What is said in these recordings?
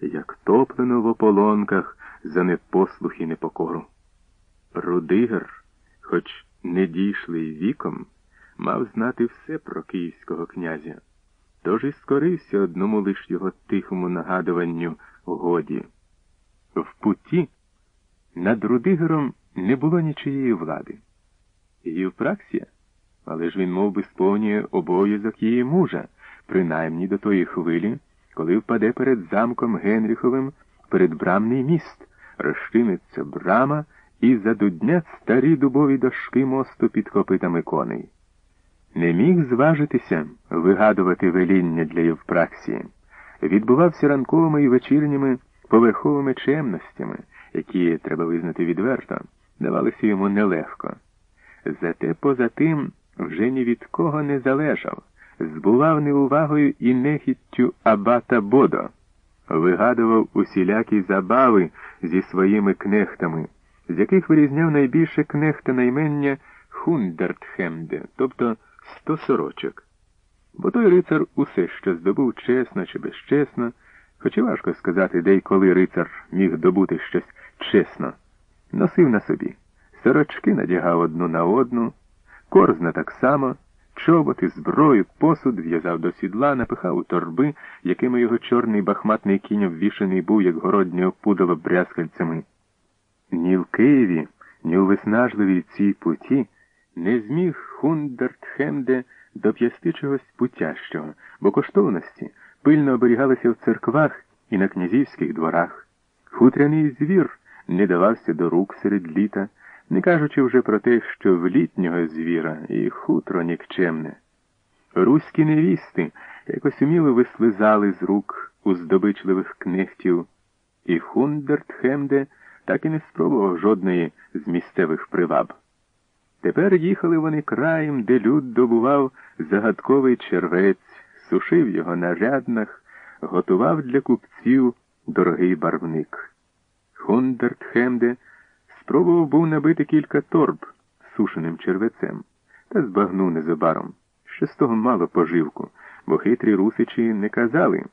як топлено в ополонках за непослух і непокору. Рудигер, хоч не дійшлий віком, мав знати все про київського князя, тож і скорився одному лиш його тихому нагадуванню годі. В путі над Рудигером не було нічиєї влади. Євпраксія, але ж він мов би, сповнює обов'язок її мужа, принаймні до тої хвилі, коли впаде перед замком Генріховим передбрамний міст, розчиниться брама і задуднять старі дубові дошки мосту під копитами коней. Не міг зважитися вигадувати веління для Євпраксії. Відбувався ранковими і вечірніми поверховими чемностями, які, треба визнати відверто, давалися йому нелегко. Зате поза тим вже ні від кого не залежав, збував неувагою і нехіттю абата Бодо, вигадував усілякі забави зі своїми кнехтами, з яких вирізняв найбільше кнехта наймення Хундертхемде, тобто сто сорочок. Бо той рицар усе, що здобув чесно чи безчесно, хоч і важко сказати, де й коли рицар міг добути щось чесно, носив на собі. Сорочки надягав одну на одну, корзна так само, чоботи, зброю, посуд в'язав до сідла, напихав у торби, якими його чорний бахматний кінь обвішаний був, як городнє опудало брязкальцями. Ні в Києві, ні у виснажливій цій путі не зміг Хундертхемде доп'ясти чогось путящого, бо коштовності пильно оберігалися в церквах і на князівських дворах. Хутряний звір не давався до рук серед літа, не кажучи вже про те, що в літнього звіра і хутро нікчемне. Руські невісти якось уміло вислизали з рук у здобичливих кнехтів, і Хундертхемде так і не спробував жодної з місцевих приваб. Тепер їхали вони краєм, де люд добував загадковий червець, сушив його на ряднах, готував для купців дорогий барвник. Хундертхемде спробував був набити кілька торб сушеним червецем, та збагнув незабаром, що з того мало поживку, бо хитрі русичі не казали,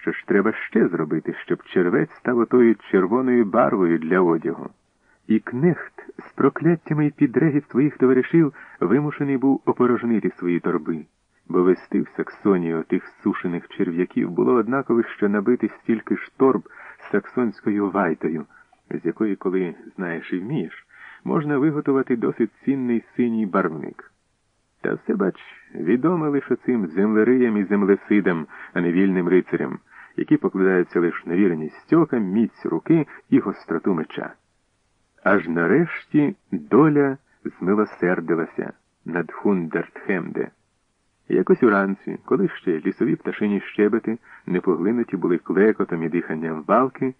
що ж треба ще зробити, щоб червець став отою червоною барвою для одягу. І кнехт з прокляттями й підрегів своїх товаришів вимушений був опорожнити свої торби, бо вести в Саксонію тих сушених черв'яків було однаково, що набити стільки ж торб саксонською вайтою, з якої, коли знаєш і вмієш, можна виготовити досить цінний синій барвник. Та все, бач, відоме лише цим землериям і землесидам, а не вільним рицарям, які покладаються лише на вірність стьока, міць руки і гостроту меча. Аж нарешті доля змилосердилася над Хундертхемде. Якось уранці, коли ще лісові пташині щебети не поглинуті були клекотом і диханням валки,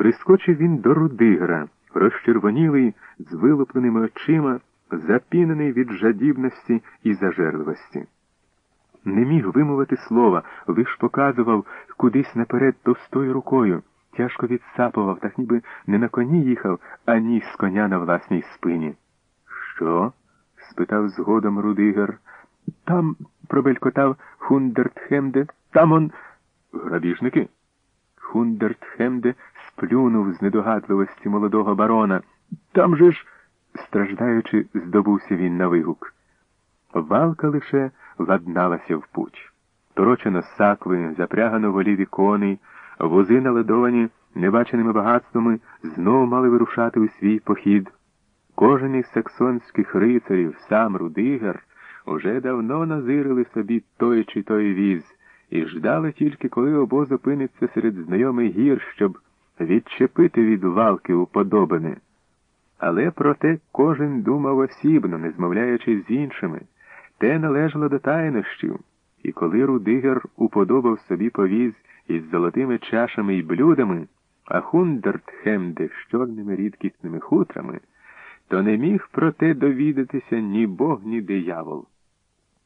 прискочив він до Рудигра, розчервонілий, з вилупленими очима, запінений від жадібності і зажерливості. Не міг вимовити слова, лиш показував кудись наперед товстою рукою тяжко відсапував, так ніби не на коні їхав, а ніс коня на власній спині. Що? спитав згодом Рудигер. Там, пробелькотав Хундертхемде, там он. Грабіжники. Хундертхемде сплюнув з недогадливості молодого барона. Там же ж, страждаючи, здобувся він на вигук. Валка лише ладналася в путь. Торочено сакви, запрягано волів коней, Вози, наледовані небаченими багатствами, знову мали вирушати у свій похід. Кожен із саксонських рицарів, сам Рудигер, уже давно назирили собі той чи той віз і ждали тільки, коли обоз опиниться серед знайомих гір, щоб відчепити від валки уподобане. Але проте кожен думав осібно, не змовляючи з іншими, те належало до тайнощів, і коли Рудигер уподобав собі повіз із золотими чашами і блюдами, а Хундертхемде з чорними рідкісними хутрами, то не міг про те довідатися ні бог, ні диявол.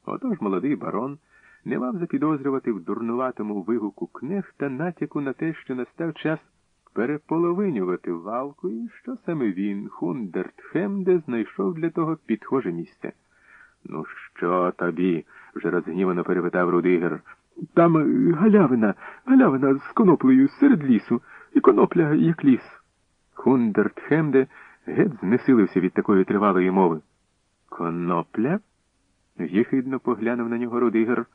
Отож молодий барон не мав запідозрювати в дурнуватому вигуку кнехта натяку на те, що настав час переполовинювати валку, і що саме він, Хундертхемде, знайшов для того підхоже місце. Ну, що тобі? вже розгнівано перепитав Рудигер. Там е, галявина, галявина з коноплею серед лісу, і конопля, як ліс. Хундерт Хемде геть знесилився від такої тривалої мови. Конопля? Єхидно поглянув на нього Рудигер.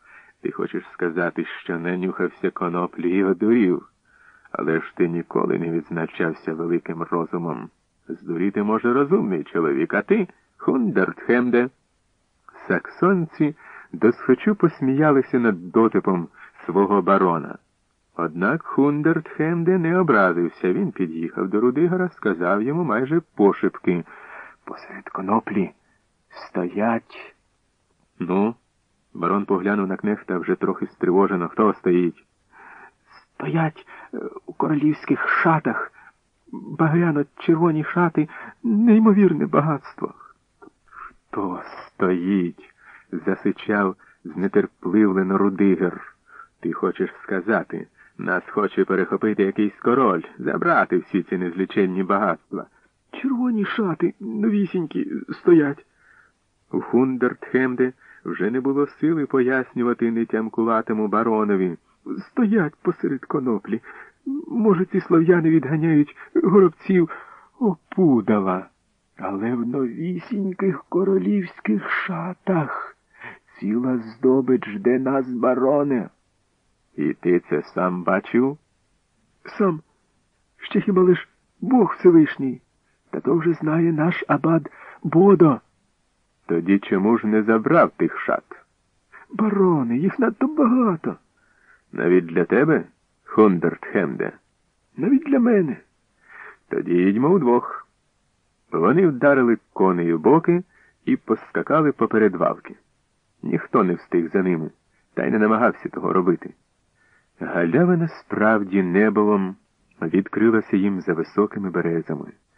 Ти хочеш сказати, що не нюхався коноплі і одурів, але ж ти ніколи не відзначався великим розумом. Здуріти може розумний чоловік, а ти Хундертхемде. Саксонці досхочу посміялися над дотипом свого барона. Однак Хундертхемде не образився. Він під'їхав до Рудигера, сказав йому майже пошепки. Посеред коноплі стоять. Ну, барон поглянув на кнехта вже трохи стривожено. Хто стоїть? Стоять е, королівських шатах. Багряно червоні шати, неймовірне багатство. Хто стоїть? засичав знетерпливлено Рудигер. Ти хочеш сказати, нас хоче перехопити якийсь король, забрати всі ці незліченні багатства. Червоні шати, новісінькі, стоять. У Хундертхемде вже не було сили пояснювати нетямкуватому баронові. Стоять посеред коноплі. Може, ці слов'яни відганяють горобців опудала. Але в новісіньких королівських шатах ціла здобич жде нас, бароне. І ти це сам бачив? Сам. Ще хіба лиш Бог Всевишній. Та то вже знає наш абад Бодо. Тоді чому ж не забрав тих шат? Бароне, їх надто багато. Навіть для тебе, Хундертхемде? Навіть для мене. Тоді їдьмо удвох. Вони вдарили коней у боки і поскакали поперед валки. Ніхто не встиг за ними, та й не намагався того робити. Галявина справді неболом відкрилася їм за високими березами.